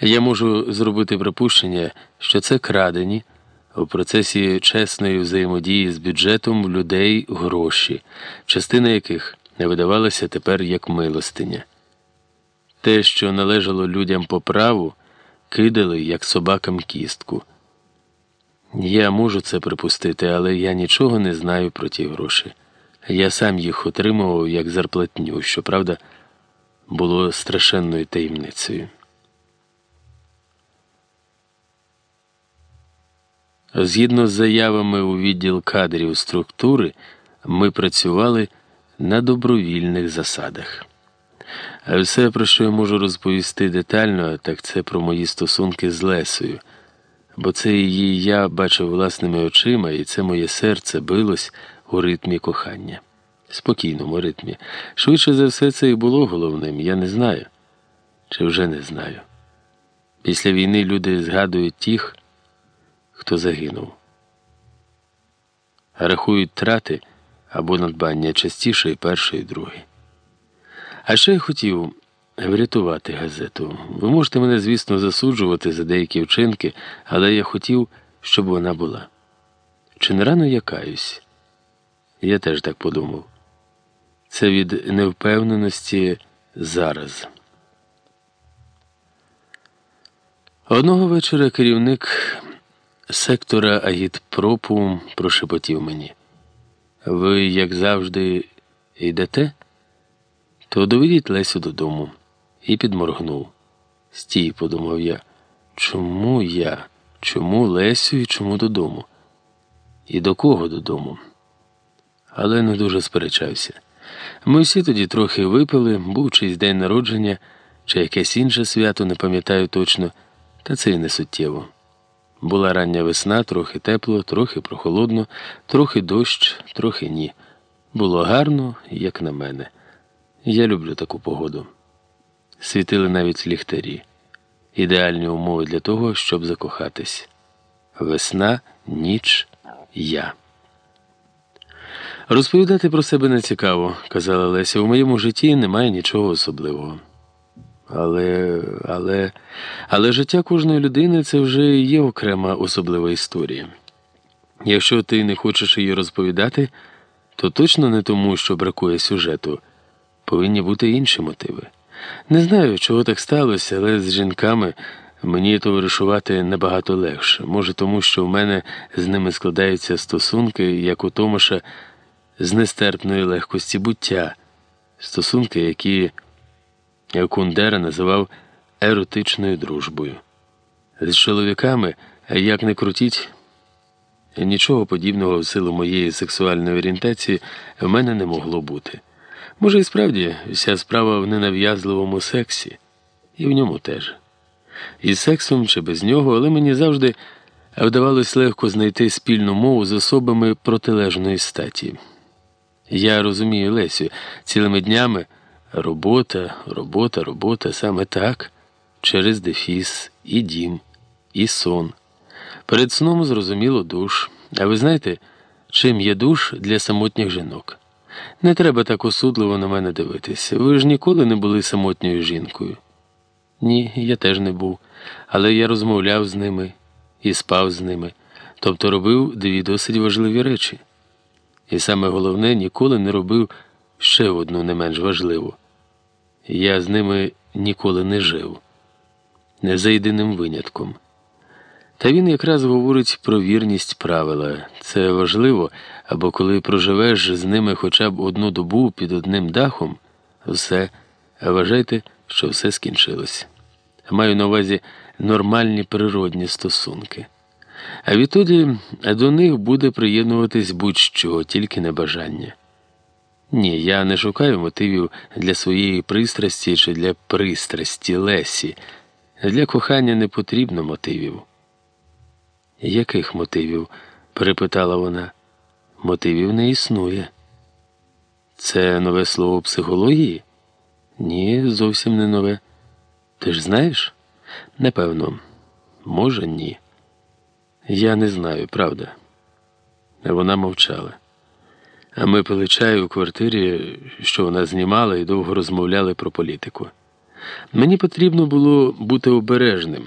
Я можу зробити припущення, що це крадені у процесі чесної взаємодії з бюджетом людей гроші, частина яких не видавалася тепер як милостиня. Те, що належало людям по праву, кидали як собакам кістку. Я можу це припустити, але я нічого не знаю про ті гроші. Я сам їх отримував як зарплатню, щоправда, було страшенною таємницею. Згідно з заявами у відділ кадрів структури, ми працювали на добровільних засадах. А все, про що я можу розповісти детально, так це про мої стосунки з Лесою, бо це її я бачив власними очима, і це моє серце билось у ритмі кохання, спокійному ритмі. Швидше за все, це і було головним, я не знаю, чи вже не знаю. Після війни люди згадують тих, хто загинув. Рахують трати або надбання частіше і перше, і друге. А ще я хотів врятувати газету. Ви можете мене, звісно, засуджувати за деякі вчинки, але я хотів, щоб вона була. Чи не рано я каюсь? Я теж так подумав. Це від невпевненості зараз. Одного вечора керівник сектора агітпропу прошепотів мені. Ви, як завжди, йдете? То доведіть Лесю додому і підморгнув. Стій, подумав я. Чому я? Чому Лесю і чому додому? І до кого додому? Але не дуже сперечався. Ми всі тоді трохи випили, був чийсь день народження чи якесь інше свято, не пам'ятаю точно, та це і не суттєво. Була рання весна, трохи тепло, трохи прохолодно, трохи дощ, трохи ні. Було гарно, як на мене. Я люблю таку погоду. Світили навіть ліхтарі, ідеальні умови для того, щоб закохатись. Весна, ніч, я. Розповідати про себе не цікаво, казала Леся. У моєму житті немає нічого особливого. Але, але, але життя кожної людини це вже є окрема особлива історія. Якщо ти не хочеш її розповідати, то точно не тому, що бракує сюжету, повинні бути інші мотиви. Не знаю, чого так сталося, але з жінками мені товаришувати набагато легше. Може, тому що в мене з ними складаються стосунки, як у Томаша, з нестерпної легкості буття, стосунки, які Кундера називав еротичною дружбою. З чоловіками, як не крутіть, нічого подібного в силу моєї сексуальної орієнтації в мене не могло бути. Може, і справді вся справа в ненав'язливому сексі, і в ньому теж. І сексом чи без нього, але мені завжди вдавалось легко знайти спільну мову з особами протилежної статі. Я розумію Лесю цілими днями. Робота, робота, робота саме так, через дефіс, і дім, і сон. Перед сном зрозуміло душ. А ви знаєте, чим є душ для самотніх жінок? Не треба так осудливо на мене дивитися. Ви ж ніколи не були самотньою жінкою. Ні, я теж не був, але я розмовляв з ними і спав з ними, тобто робив дві досить важливі речі. І саме головне, ніколи не робив ще одну не менш важливу. Я з ними ніколи не жив, не за єдиним винятком. Та він якраз говорить про вірність правила. Це важливо, або коли проживеш з ними хоча б одну добу під одним дахом, все, вважайте, що все скінчилось. Маю на увазі нормальні природні стосунки. А відтоді до них буде приєднуватись будь-що, тільки не бажання. Ні, я не шукаю мотивів для своєї пристрасті чи для пристрасті Лесі. Для кохання не потрібно мотивів. Яких мотивів? перепитала вона. Мотивів не існує. Це нове слово психології? Ні, зовсім не нове. Ти ж знаєш? Непевно, може, ні. Я не знаю, правда. Вона мовчала. А ми пили чай у квартирі, що вона знімала, і довго розмовляли про політику. Мені потрібно було бути обережним.